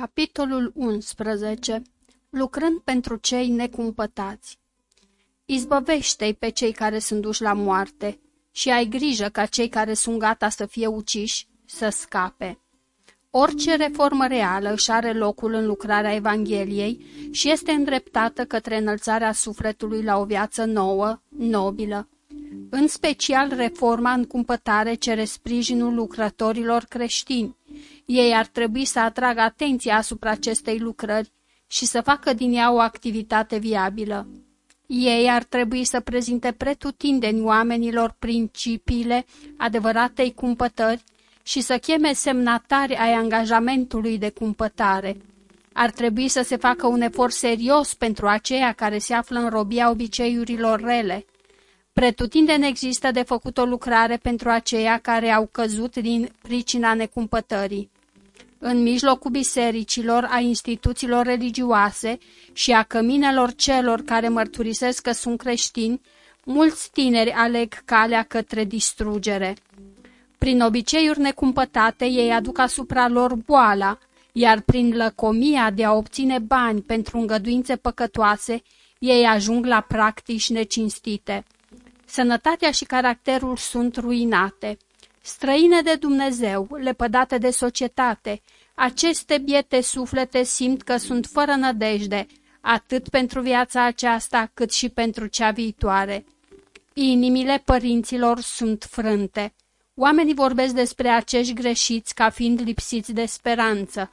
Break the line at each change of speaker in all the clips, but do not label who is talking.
Capitolul 11. Lucrând pentru cei necumpătați Izbăvește-i pe cei care sunt duși la moarte și ai grijă ca cei care sunt gata să fie uciși să scape. Orice reformă reală își are locul în lucrarea Evangheliei și este îndreptată către înălțarea sufletului la o viață nouă, nobilă. În special, reforma în cumpătare cere sprijinul lucrătorilor creștini. Ei ar trebui să atragă atenția asupra acestei lucrări și să facă din ea o activitate viabilă. Ei ar trebui să prezinte pretutindeni oamenilor principiile adevăratei cumpătări și să cheme semnatari ai angajamentului de cumpătare. Ar trebui să se facă un efort serios pentru aceia care se află în robia obiceiurilor rele. Pretutindeni există de făcut o lucrare pentru aceia care au căzut din pricina necumpătării. În mijlocul bisericilor, a instituțiilor religioase și a căminelor celor care mărturisesc că sunt creștini, mulți tineri aleg calea către distrugere. Prin obiceiuri necumpătate, ei aduc asupra lor boala, iar prin lăcomia de a obține bani pentru îngăduințe păcătoase, ei ajung la practici necinstite. Sănătatea și caracterul sunt ruinate. Străine de Dumnezeu, lepădate de societate, aceste biete suflete simt că sunt fără nădejde, atât pentru viața aceasta cât și pentru cea viitoare. Inimile părinților sunt frânte. Oamenii vorbesc despre acești greșiți ca fiind lipsiți de speranță,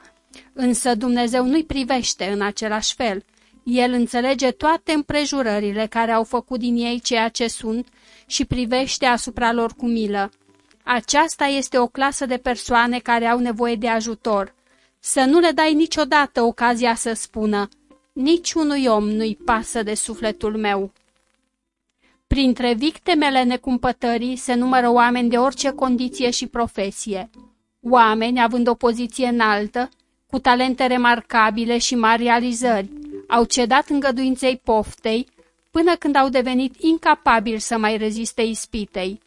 însă Dumnezeu nu-i privește în același fel. El înțelege toate împrejurările care au făcut din ei ceea ce sunt și privește asupra lor cu milă. Aceasta este o clasă de persoane care au nevoie de ajutor. Să nu le dai niciodată ocazia să spună, niciunui om nu-i pasă de sufletul meu. Printre victimele necumpătării se numără oameni de orice condiție și profesie. Oameni având o poziție înaltă, cu talente remarcabile și mari realizări, au cedat îngăduinței poftei până când au devenit incapabili să mai reziste ispitei.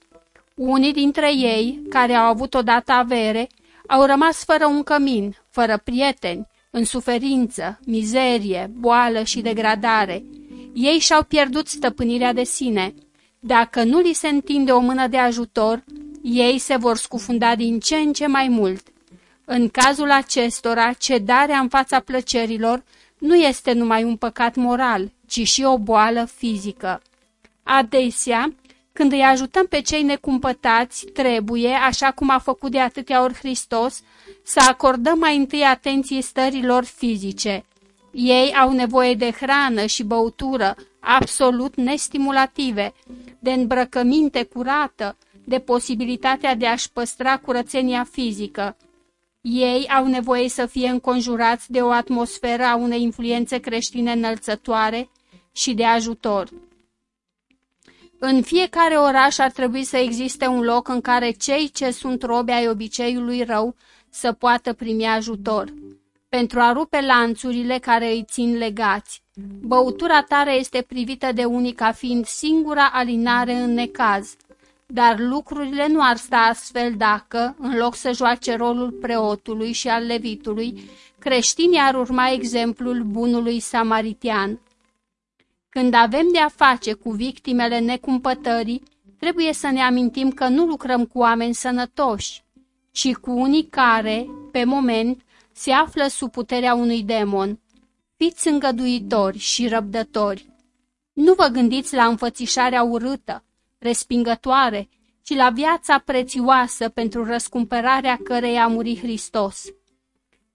Unii dintre ei, care au avut odată avere, au rămas fără un cămin, fără prieteni, în suferință, mizerie, boală și degradare. Ei și-au pierdut stăpânirea de sine. Dacă nu li se întinde o mână de ajutor, ei se vor scufunda din ce în ce mai mult. În cazul acestora, cedarea în fața plăcerilor nu este numai un păcat moral, ci și o boală fizică. Adesea, când îi ajutăm pe cei necumpătați, trebuie, așa cum a făcut de atâtea ori Hristos, să acordăm mai întâi atenție stărilor fizice. Ei au nevoie de hrană și băutură absolut nestimulative, de îmbrăcăminte curată, de posibilitatea de a-și păstra curățenia fizică. Ei au nevoie să fie înconjurați de o atmosferă a unei influențe creștine înălțătoare și de ajutor. În fiecare oraș ar trebui să existe un loc în care cei ce sunt robe ai obiceiului rău să poată primi ajutor, pentru a rupe lanțurile care îi țin legați. Băutura tare este privită de unii ca fiind singura alinare în necaz, dar lucrurile nu ar sta astfel dacă, în loc să joace rolul preotului și al levitului, creștinii ar urma exemplul bunului samaritian. Când avem de a face cu victimele necumpătării, trebuie să ne amintim că nu lucrăm cu oameni sănătoși, ci cu unii care, pe moment, se află sub puterea unui demon. Fiți îngăduitori și răbdători. Nu vă gândiți la înfățișarea urâtă, respingătoare, ci la viața prețioasă pentru răscumpărarea căreia a murit Hristos.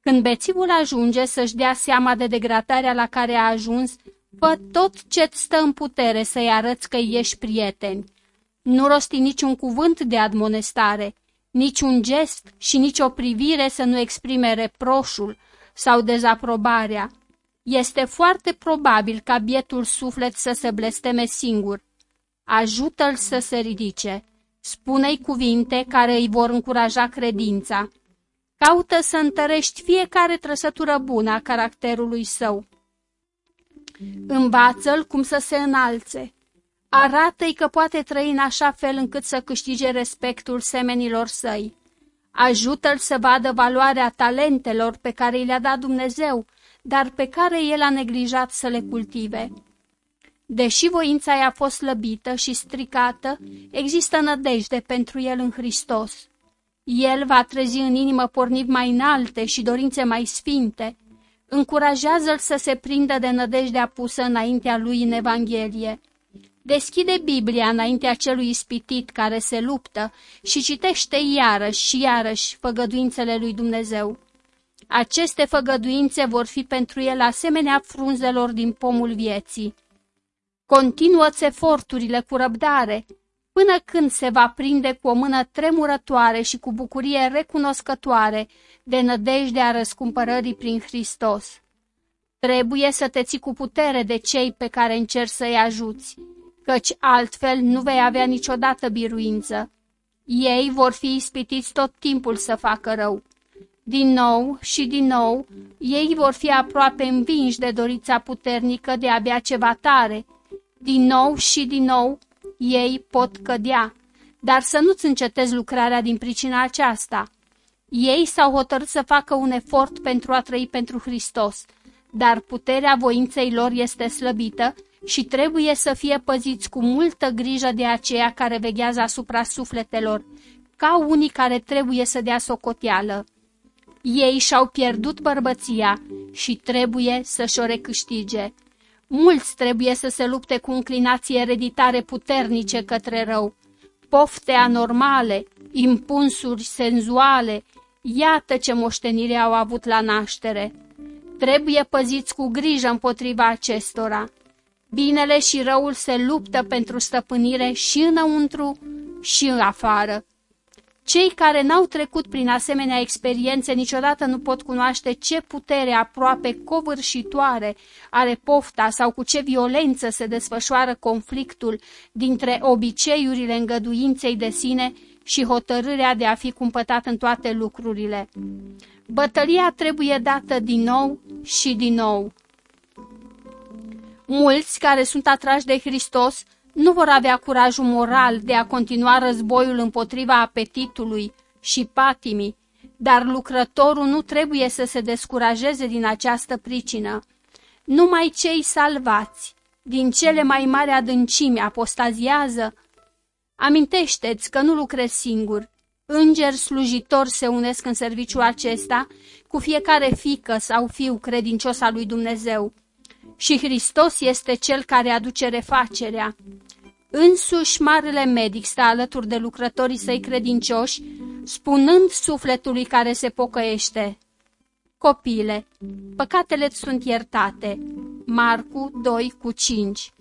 Când bețivul ajunge să-și dea seama de degradarea la care a ajuns, Fă tot ce-ți stă în putere să-i arăți că ești prieteni. Nu rosti niciun cuvânt de admonestare, nici un gest și nici o privire să nu exprime reproșul sau dezaprobarea. Este foarte probabil ca bietul suflet să se blesteme singur. Ajută-l să se ridice. Spune-i cuvinte care îi vor încuraja credința. Caută să întărești fiecare trăsătură bună a caracterului său. Învață-l cum să se înalțe. Arată-i că poate trăi în așa fel încât să câștige respectul semenilor săi. Ajută-l să vadă valoarea talentelor pe care i le-a dat Dumnezeu, dar pe care el a neglijat să le cultive. Deși voința i-a fost slăbită și stricată, există nădejde pentru el în Hristos. El va trezi în inimă porniri mai înalte și dorințe mai sfinte. Încurajează-l să se prindă de nădejdea pusă înaintea lui în Evanghelie. Deschide Biblia înaintea celui ispitit care se luptă și citește iarăși și iarăși făgăduințele lui Dumnezeu. Aceste făgăduințe vor fi pentru el asemenea frunzelor din pomul vieții. Continuă-ți eforturile cu răbdare, până când se va prinde cu o mână tremurătoare și cu bucurie recunoscătoare de nădejdea răscumpărării prin Hristos. Trebuie să te ții cu putere de cei pe care încerci să-i ajuți, căci altfel nu vei avea niciodată biruință. Ei vor fi ispitiți tot timpul să facă rău. Din nou și din nou, ei vor fi aproape învinși de dorința puternică de a bea ceva tare. Din nou și din nou, ei pot cădea, dar să nu-ți încetezi lucrarea din pricina aceasta. Ei s-au hotărât să facă un efort pentru a trăi pentru Hristos, dar puterea voinței lor este slăbită și trebuie să fie păziți cu multă grijă de aceia care veghează asupra sufletelor, ca unii care trebuie să dea socoteală. Ei și-au pierdut bărbăția și trebuie să-și o recâștige. Mulți trebuie să se lupte cu înclinații ereditare puternice către rău, pofte anormale, impunsuri senzuale, iată ce moștenire au avut la naștere. Trebuie păziți cu grijă împotriva acestora. Binele și răul se luptă pentru stăpânire și înăuntru și în afară. Cei care n-au trecut prin asemenea experiențe niciodată nu pot cunoaște ce putere aproape covârșitoare are pofta sau cu ce violență se desfășoară conflictul dintre obiceiurile îngăduinței de sine și hotărârea de a fi cumpătat în toate lucrurile. Bătălia trebuie dată din nou și din nou. Mulți care sunt atrași de Hristos nu vor avea curajul moral de a continua războiul împotriva apetitului și patimii, dar lucrătorul nu trebuie să se descurajeze din această pricină. Numai cei salvați, din cele mai mari adâncimi, apostaziază. Amintește-ți că nu lucrezi singur. Îngeri slujitori se unesc în serviciul acesta cu fiecare fică sau fiu credincios al lui Dumnezeu și Hristos este cel care aduce refacerea. Însuși marele medic stă alături de lucrătorii săi credincioși, spunând sufletului care se pocăiește. Copile, păcatele sunt iertate. Marcu 2 cu 5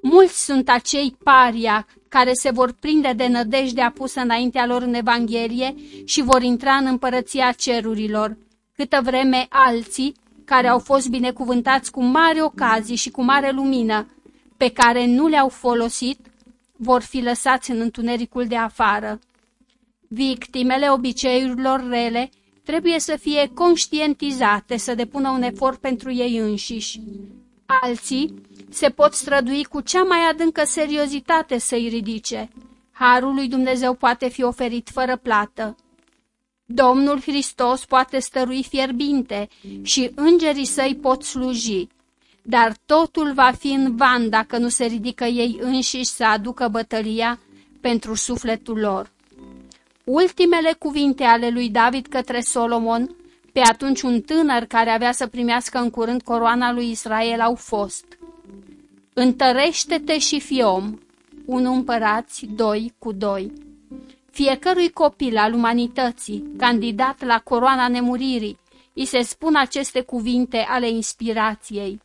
Mulți sunt acei paria care se vor prinde de nădejde apusă înaintea lor în Evanghelie și vor intra în împărăția cerurilor, câtă vreme alții care au fost binecuvântați cu mare ocazii și cu mare lumină, pe care nu le-au folosit, vor fi lăsați în întunericul de afară. Victimele obiceiurilor rele trebuie să fie conștientizate să depună un efort pentru ei înșiși. Alții se pot strădui cu cea mai adâncă seriozitate să-i ridice. Harul lui Dumnezeu poate fi oferit fără plată. Domnul Hristos poate stărui fierbinte și îngerii săi pot sluji, dar totul va fi în van dacă nu se ridică ei înșiși să aducă bătălia pentru sufletul lor. Ultimele cuvinte ale lui David către Solomon, pe atunci un tânăr care avea să primească în curând coroana lui Israel, au fost Întărește-te și fi om, 1 împărați 2 cu 2 Fiecărui copil al umanității, candidat la coroana nemuririi, îi se spun aceste cuvinte ale inspirației.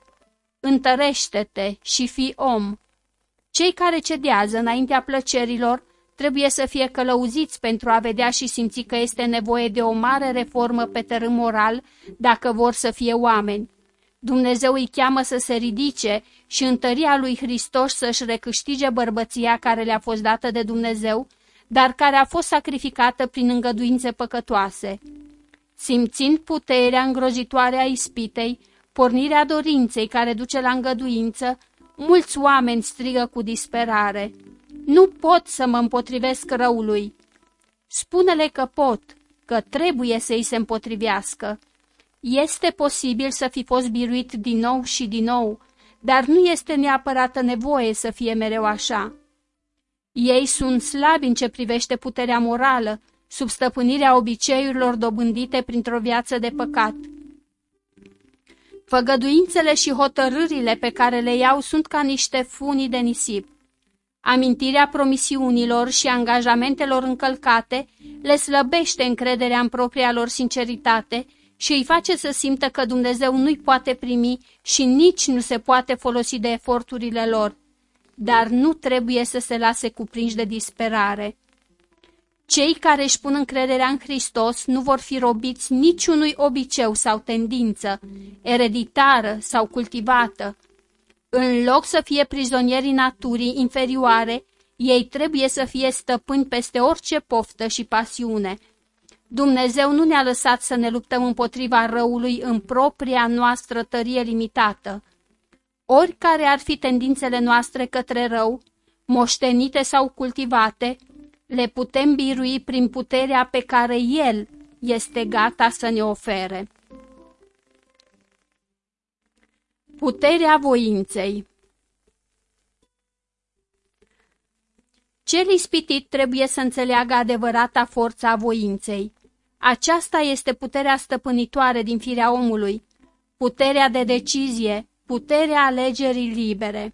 Întărește-te și fi om. Cei care cedează înaintea plăcerilor trebuie să fie călăuziți pentru a vedea și simți că este nevoie de o mare reformă pe tărâm moral dacă vor să fie oameni. Dumnezeu îi cheamă să se ridice și întăria lui Hristos să-și recâștige bărbăția care le-a fost dată de Dumnezeu dar care a fost sacrificată prin îngăduințe păcătoase. Simțind puterea îngrozitoare a ispitei, pornirea dorinței care duce la îngăduință, mulți oameni strigă cu disperare. Nu pot să mă împotrivesc răului. Spune-le că pot, că trebuie să îi se împotrivească. Este posibil să fi fost biruit din nou și din nou, dar nu este neapărat nevoie să fie mereu așa. Ei sunt slabi în ce privește puterea morală, sub stăpânirea obiceiurilor dobândite printr-o viață de păcat. Făgăduințele și hotărârile pe care le iau sunt ca niște funii de nisip. Amintirea promisiunilor și angajamentelor încălcate le slăbește încrederea în propria lor sinceritate și îi face să simtă că Dumnezeu nu-i poate primi și nici nu se poate folosi de eforturile lor, dar nu trebuie să se lase cuprinși de disperare. Cei care își pun încrederea în Hristos nu vor fi robiți niciunui obiceu sau tendință, ereditară sau cultivată. În loc să fie prizonierii naturii inferioare, ei trebuie să fie stăpâni peste orice poftă și pasiune. Dumnezeu nu ne-a lăsat să ne luptăm împotriva răului în propria noastră tărie limitată. Oricare ar fi tendințele noastre către rău, moștenite sau cultivate, le putem birui prin puterea pe care El este gata să ne ofere. Puterea voinței Cel ispitit trebuie să înțeleagă adevărata forța a voinței. Aceasta este puterea stăpânitoare din firea omului, puterea de decizie, puterea alegerii libere.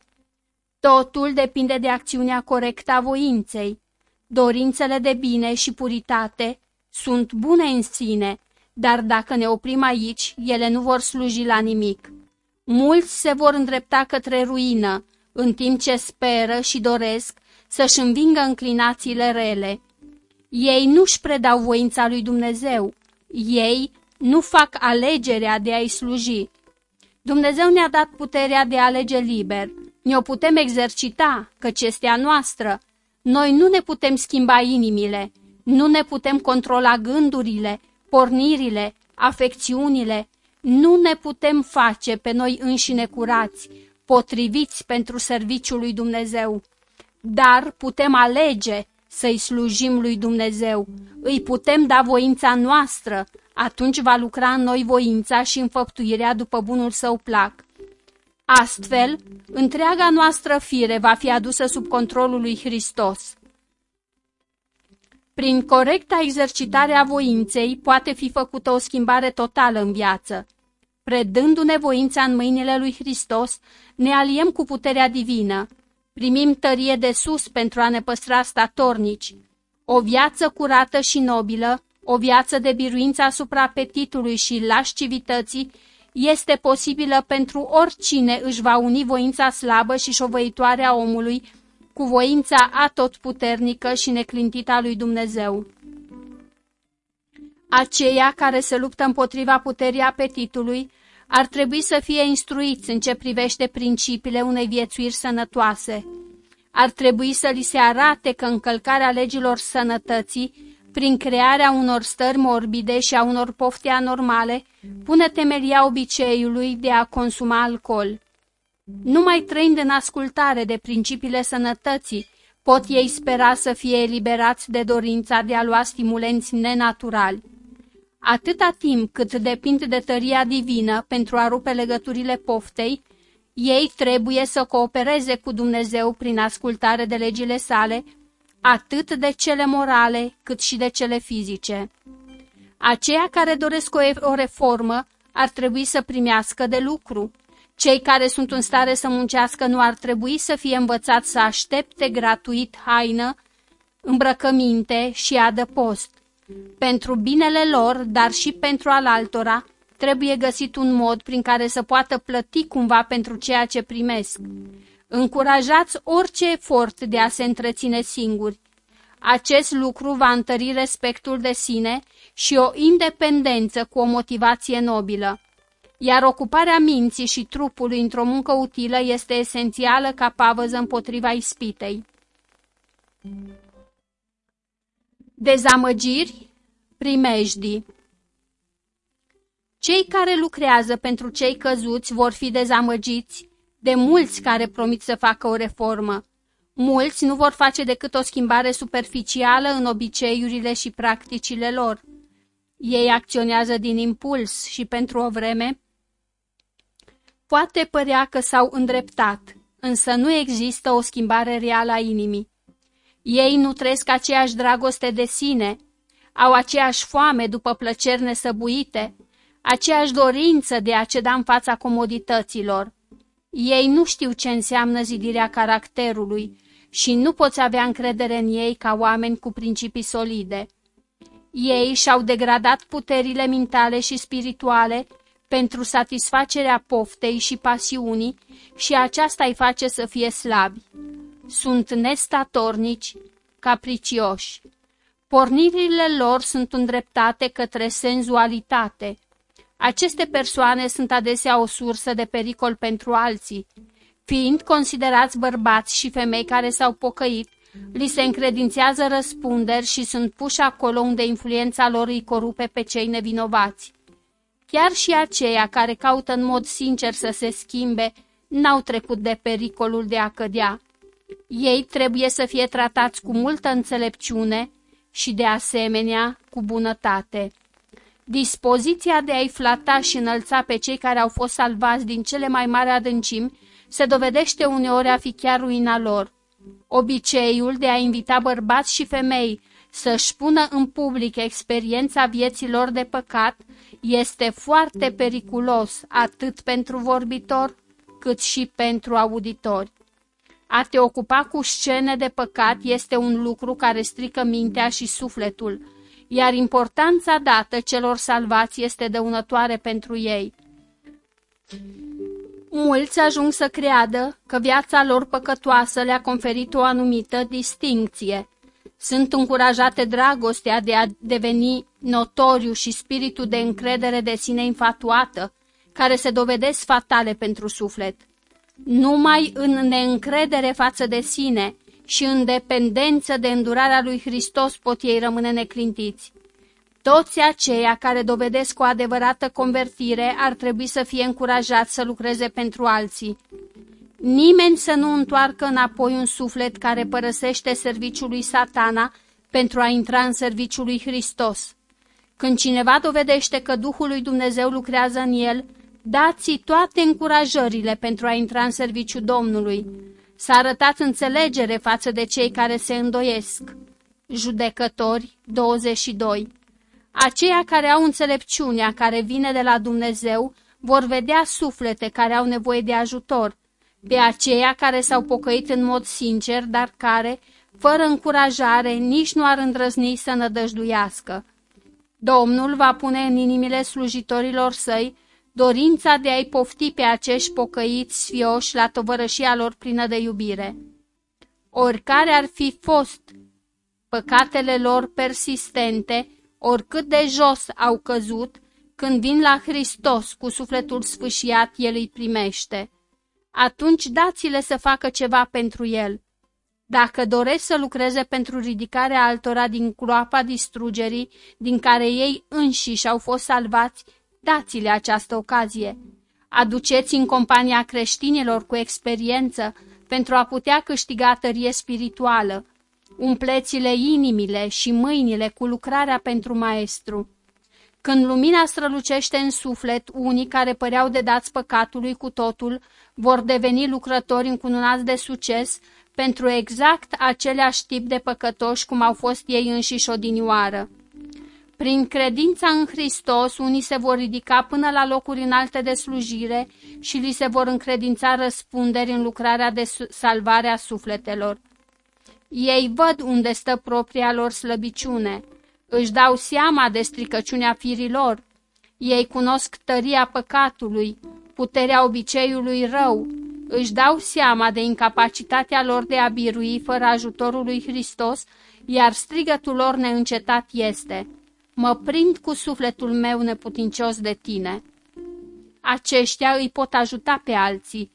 Totul depinde de acțiunea corectă a voinței. Dorințele de bine și puritate sunt bune în sine, dar dacă ne oprim aici, ele nu vor sluji la nimic. Mulți se vor îndrepta către ruină, în timp ce speră și doresc să-și învingă înclinațiile rele. Ei nu-și predau voința lui Dumnezeu, ei nu fac alegerea de a-i sluji. Dumnezeu ne-a dat puterea de a alege liber, ne-o putem exercita, căci este a noastră, noi nu ne putem schimba inimile, nu ne putem controla gândurile, pornirile, afecțiunile, nu ne putem face pe noi înșine curați, potriviți pentru serviciul lui Dumnezeu. Dar putem alege să-i slujim lui Dumnezeu, îi putem da voința noastră, atunci va lucra în noi voința și înfăptuirea după bunul său plac. Astfel, întreaga noastră fire va fi adusă sub controlul lui Hristos. Prin corecta exercitare a voinței poate fi făcută o schimbare totală în viață. Predându-ne voința în mâinile lui Hristos, ne aliem cu puterea divină. Primim tărie de sus pentru a ne păstra statornici. O viață curată și nobilă, o viață de biruință asupra apetitului și lascivității, este posibilă pentru oricine își va uni voința slabă și șovăitoare a omului cu voința atotputernică și neclintită a lui Dumnezeu. Aceia care se luptă împotriva puterii apetitului ar trebui să fie instruiți în ce privește principiile unei viețuiri sănătoase. Ar trebui să li se arate că încălcarea legilor sănătății prin crearea unor stări morbide și a unor pofte anormale, pune temelia obiceiului de a consuma alcool. Numai trăind în ascultare de principiile sănătății, pot ei spera să fie eliberați de dorința de a lua stimulenți nenaturali. Atâta timp cât depind de tăria divină pentru a rupe legăturile poftei, ei trebuie să coopereze cu Dumnezeu prin ascultare de legile sale atât de cele morale cât și de cele fizice. Aceia care doresc o, o reformă ar trebui să primească de lucru. Cei care sunt în stare să muncească nu ar trebui să fie învățați să aștepte gratuit haină, îmbrăcăminte și adăpost. Pentru binele lor, dar și pentru al altora, trebuie găsit un mod prin care să poată plăti cumva pentru ceea ce primesc. Încurajați orice efort de a se întreține singuri. Acest lucru va întări respectul de sine și o independență cu o motivație nobilă. Iar ocuparea minții și trupului într-o muncă utilă este esențială ca pavăză împotriva ispitei. Dezamăgiri, primejdii Cei care lucrează pentru cei căzuți vor fi dezamăgiți de mulți care promit să facă o reformă. Mulți nu vor face decât o schimbare superficială în obiceiurile și practicile lor. Ei acționează din impuls și pentru o vreme poate părea că s-au îndreptat, însă nu există o schimbare reală a inimii. Ei nu trăiesc aceeași dragoste de sine, au aceeași foame după plăceri nesăbuite, aceeași dorință de a ceda în fața comodităților. Ei nu știu ce înseamnă zidirea caracterului și nu poți avea încredere în ei ca oameni cu principii solide. Ei și-au degradat puterile mentale și spirituale pentru satisfacerea poftei și pasiunii și aceasta îi face să fie slabi. Sunt nestatornici, capricioși. Pornirile lor sunt îndreptate către senzualitate. Aceste persoane sunt adesea o sursă de pericol pentru alții. Fiind considerați bărbați și femei care s-au pocăit, li se încredințează răspunderi și sunt puși acolo unde influența lor îi corupe pe cei nevinovați. Chiar și aceia care caută în mod sincer să se schimbe, n-au trecut de pericolul de a cădea. Ei trebuie să fie tratați cu multă înțelepciune și, de asemenea, cu bunătate. Dispoziția de a-i flata și înălța pe cei care au fost salvați din cele mai mari adâncimi se dovedește uneori a fi chiar ruina lor. Obiceiul de a invita bărbați și femei să-și pună în public experiența vieților de păcat este foarte periculos atât pentru vorbitor cât și pentru auditori. A te ocupa cu scene de păcat este un lucru care strică mintea și sufletul, iar importanța dată celor salvați este dăunătoare pentru ei. Mulți ajung să creadă că viața lor păcătoasă le-a conferit o anumită distincție. Sunt încurajate dragostea de a deveni notoriu și spiritul de încredere de sine infatuată, care se dovedesc fatale pentru suflet. Numai în neîncredere față de sine și în dependență de îndurarea lui Hristos pot ei rămâne neclintiți. Toți aceia care dovedesc o adevărată convertire ar trebui să fie încurajați să lucreze pentru alții. Nimeni să nu întoarcă înapoi un suflet care părăsește serviciul lui satana pentru a intra în serviciul lui Hristos. Când cineva dovedește că Duhul lui Dumnezeu lucrează în el, dați toate încurajările pentru a intra în serviciul Domnului. S-a arătat înțelegere față de cei care se îndoiesc. Judecători 22 Aceia care au înțelepciunea care vine de la Dumnezeu vor vedea suflete care au nevoie de ajutor, pe aceia care s-au pocăit în mod sincer, dar care, fără încurajare, nici nu ar îndrăzni să nădăjduiască. Domnul va pune în inimile slujitorilor săi dorința de a-i pofti pe acești pocăiți sfioși la tovărășia lor plină de iubire. Oricare ar fi fost păcatele lor persistente, oricât de jos au căzut, când vin la Hristos cu sufletul sfâșiat, El îi primește. Atunci dați-le să facă ceva pentru El. Dacă doresc să lucreze pentru ridicarea altora din groapa distrugerii, din care ei înșiși au fost salvați, dați-le această ocazie. Aduceți în compania creștinilor cu experiență pentru a putea câștiga tărie spirituală. Umpleți-le inimile și mâinile cu lucrarea pentru maestru. Când lumina strălucește în suflet, unii care păreau de dați păcatului cu totul vor deveni lucrători încununați de succes pentru exact același tip de păcătoși cum au fost ei înșiși odinioară. Prin credința în Hristos, unii se vor ridica până la locuri înalte de slujire și li se vor încredința răspunderi în lucrarea de salvare a sufletelor. Ei văd unde stă propria lor slăbiciune, își dau seama de stricăciunea firilor, ei cunosc tăria păcatului, puterea obiceiului rău, își dau seama de incapacitatea lor de a birui fără ajutorul lui Hristos, iar strigătul lor neîncetat este – mă prind cu sufletul meu neputincios de tine. Aceștia îi pot ajuta pe alții.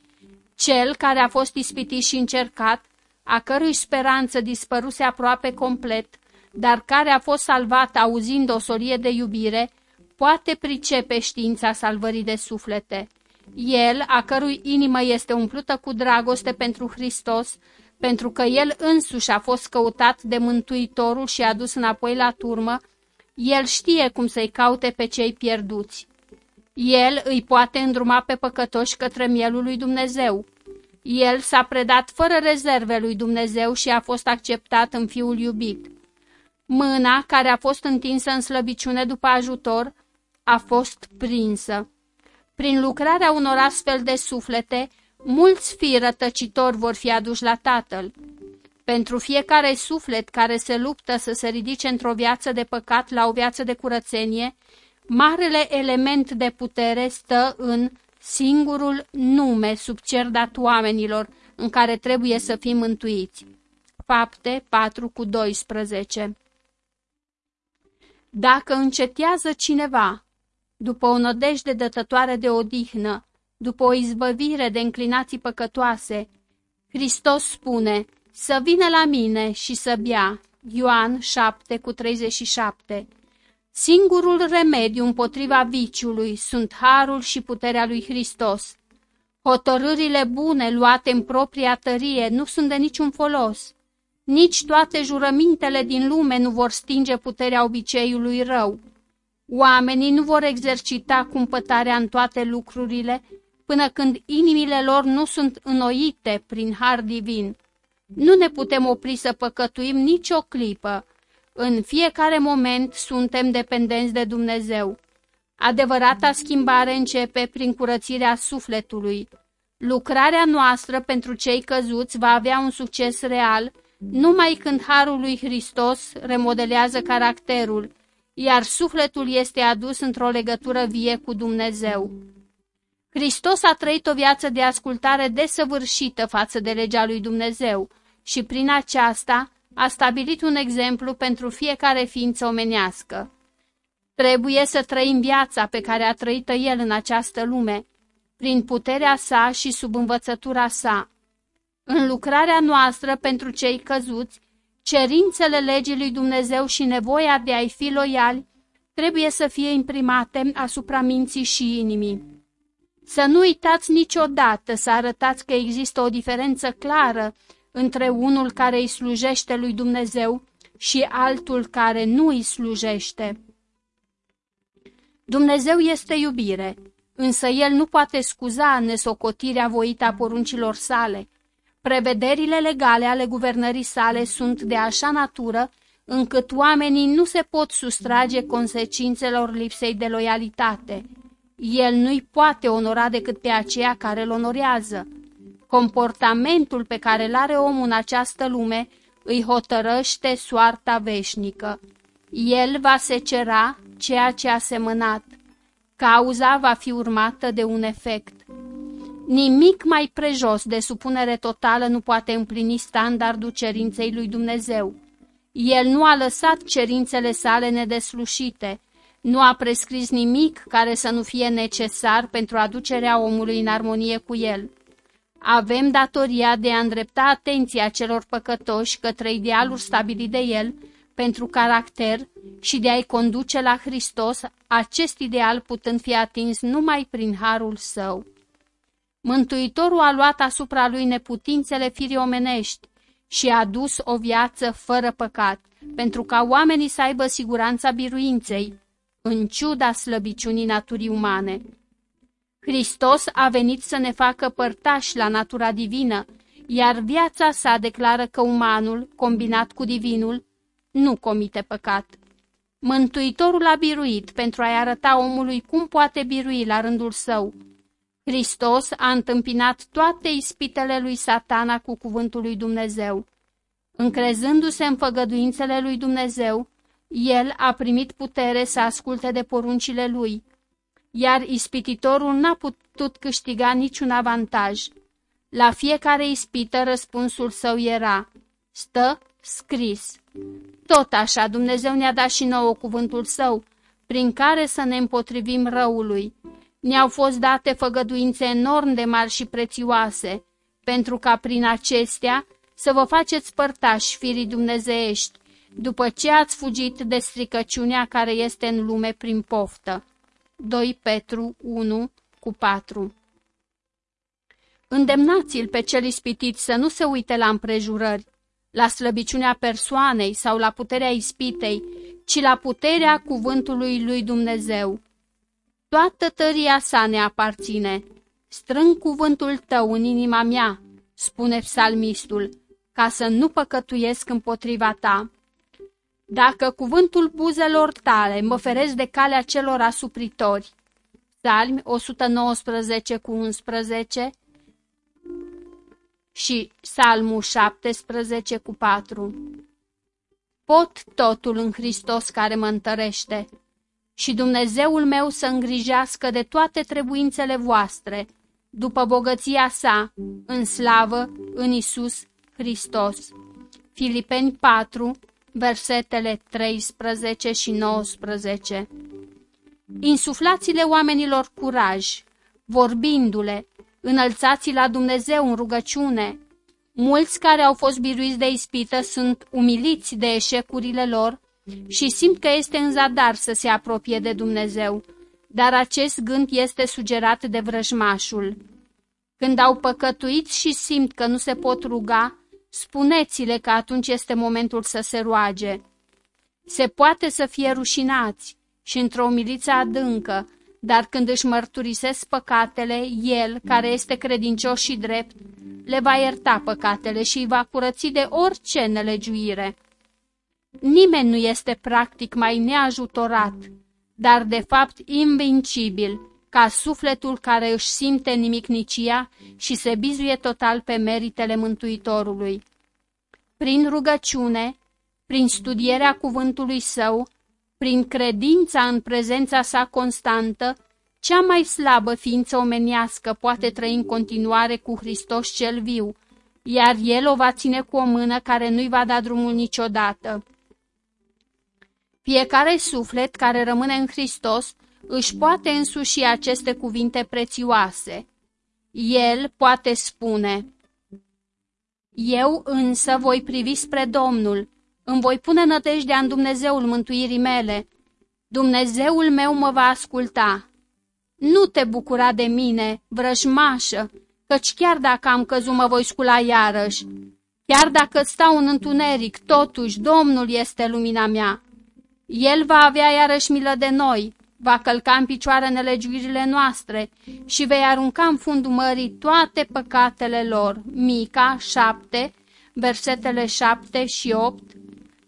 Cel care a fost ispitit și încercat, a cărui speranță dispăruse aproape complet, dar care a fost salvat auzind o solie de iubire, poate pricepe știința salvării de suflete. El, a cărui inimă este umplută cu dragoste pentru Hristos, pentru că el însuși a fost căutat de Mântuitorul și adus înapoi la turmă, El știe cum să-i caute pe cei pierduți. El îi poate îndruma pe păcătoși către mielul lui Dumnezeu. El s-a predat fără rezerve lui Dumnezeu și a fost acceptat în fiul iubit. Mâna, care a fost întinsă în slăbiciune după ajutor, a fost prinsă. Prin lucrarea unor astfel de suflete, mulți fii rătăcitori vor fi aduși la Tatăl. Pentru fiecare suflet care se luptă să se ridice într-o viață de păcat la o viață de curățenie, marele element de putere stă în singurul nume sub cer dat oamenilor în care trebuie să fim mântuiți. Fapte 4 cu 12 Dacă încetează cineva, după o nădejde dătătoare de odihnă, după o izbăvire de înclinații păcătoase, Hristos spune, să vină la mine și să bea. Ioan 7 cu 37 Singurul remediu împotriva viciului sunt harul și puterea lui Hristos. Hotărârile bune luate în propria tărie nu sunt de niciun folos. Nici toate jurămintele din lume nu vor stinge puterea obiceiului rău. Oamenii nu vor exercita cumpătarea în toate lucrurile până când inimile lor nu sunt înnoite prin har divin. Nu ne putem opri să păcătuim nicio clipă. În fiecare moment suntem dependenți de Dumnezeu. Adevărata schimbare începe prin curățirea sufletului. Lucrarea noastră pentru cei căzuți va avea un succes real numai când Harul lui Hristos remodelează caracterul, iar sufletul este adus într-o legătură vie cu Dumnezeu. Hristos a trăit o viață de ascultare desăvârșită față de legea lui Dumnezeu și prin aceasta a stabilit un exemplu pentru fiecare ființă omenească. Trebuie să trăim viața pe care a trăit-o El în această lume, prin puterea sa și sub învățătura sa. În lucrarea noastră pentru cei căzuți, cerințele legii lui Dumnezeu și nevoia de a-i fi loiali trebuie să fie imprimate asupra minții și inimii. Să nu uitați niciodată să arătați că există o diferență clară între unul care îi slujește lui Dumnezeu și altul care nu îi slujește. Dumnezeu este iubire, însă El nu poate scuza nesocotirea voită a poruncilor sale. Prevederile legale ale guvernării sale sunt de așa natură încât oamenii nu se pot sustrage consecințelor lipsei de loialitate. El nu-i poate onora decât pe aceea care îl onorează. Comportamentul pe care îl are omul în această lume îi hotărăște soarta veșnică. El va secera ceea ce a semănat. Cauza va fi urmată de un efect. Nimic mai prejos de supunere totală nu poate împlini standardul cerinței lui Dumnezeu. El nu a lăsat cerințele sale nedeslușite, nu a prescris nimic care să nu fie necesar pentru aducerea omului în armonie cu el. Avem datoria de a îndrepta atenția celor păcătoși către idealul stabilit de el pentru caracter și de a-i conduce la Hristos, acest ideal putând fi atins numai prin harul său. Mântuitorul a luat asupra lui neputințele firii omenești și a dus o viață fără păcat, pentru ca oamenii să aibă siguranța biruinței, în ciuda slăbiciunii naturii umane. Hristos a venit să ne facă părtași la natura divină, iar viața sa declară că umanul, combinat cu divinul, nu comite păcat. Mântuitorul a biruit pentru a-i arăta omului cum poate birui la rândul său. Hristos a întâmpinat toate ispitele lui satana cu cuvântul lui Dumnezeu. Încrezându-se în făgăduințele lui Dumnezeu, el a primit putere să asculte de poruncile lui, iar ispititorul n-a putut câștiga niciun avantaj. La fiecare ispită răspunsul său era, stă scris. Tot așa Dumnezeu ne-a dat și nouă cuvântul său, prin care să ne împotrivim răului. Ne-au fost date făgăduințe enorm de mari și prețioase, pentru ca prin acestea să vă faceți părtași firii dumnezeiești, după ce ați fugit de stricăciunea care este în lume prin poftă. 2 Petru 1 cu 4 Îndemnați-l pe cel ispitit să nu se uite la împrejurări, la slăbiciunea persoanei sau la puterea ispitei, ci la puterea cuvântului lui Dumnezeu. Toată tăria sa ne aparține. Strâng cuvântul tău în inima mea, spune psalmistul, ca să nu păcătuiesc împotriva ta. Dacă cuvântul buzelor tale mă feresc de calea celor asupritori, Psalmi 119 cu 11 și Psalmul 17 cu 4 Pot totul în Hristos care mă întărește și Dumnezeul meu să îngrijească de toate trebuințele voastre, după bogăția sa, în slavă, în Isus Hristos. Filipeni 4, versetele 13 și 19 Insuflați-le oamenilor curaj, vorbindu-le, înălțați la Dumnezeu în rugăciune. Mulți care au fost biruiți de ispită sunt umiliți de eșecurile lor și simt că este în zadar să se apropie de Dumnezeu, dar acest gând este sugerat de vrăjmașul. Când au păcătuit și simt că nu se pot ruga, spuneți-le că atunci este momentul să se roage. Se poate să fie rușinați și într-o umiliță adâncă, dar când își mărturisesc păcatele, El, care este credincios și drept, le va ierta păcatele și îi va curăți de orice nelegiuire. Nimeni nu este practic mai neajutorat, dar de fapt invincibil, ca sufletul care își simte nimicnicia și se bizuie total pe meritele Mântuitorului. Prin rugăciune, prin studierea cuvântului său, prin credința în prezența sa constantă, cea mai slabă ființă omenească poate trăi în continuare cu Hristos cel viu, iar El o va ține cu o mână care nu-i va da drumul niciodată. Fiecare suflet care rămâne în Hristos își poate însuși aceste cuvinte prețioase. El poate spune, Eu însă voi privi spre Domnul, îmi voi pune nădejdea în Dumnezeul mântuirii mele. Dumnezeul meu mă va asculta. Nu te bucura de mine, vrăjmașă, căci chiar dacă am căzut mă voi scula iarăși. Chiar dacă stau în întuneric, totuși Domnul este lumina mea. El va avea iarăși milă de noi, va călca în picioare nelegiuirile noastre și vei arunca în fundul mării toate păcatele lor. Mica 7, versetele 7 și 8,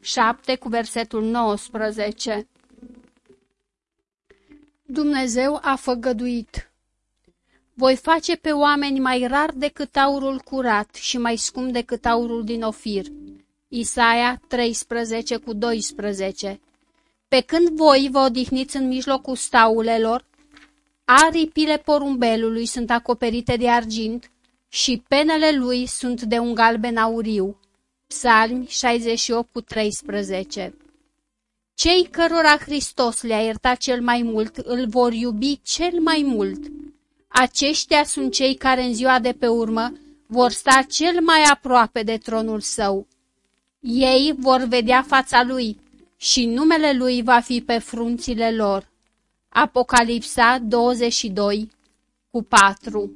7 cu versetul 19. Dumnezeu a făgăduit. Voi face pe oameni mai rar decât aurul curat și mai scump decât aurul din Ofir. Isaia 13 cu 12 Pe când voi vă odihniți în mijlocul staulelor, aripile porumbelului sunt acoperite de argint și penele lui sunt de un galben auriu. Psalmi 68 cu 13 Cei cărora Hristos le-a iertat cel mai mult îl vor iubi cel mai mult. Aceștia sunt cei care în ziua de pe urmă vor sta cel mai aproape de tronul său. Ei vor vedea fața lui și numele lui va fi pe frunțile lor. Apocalipsa 22 cu 4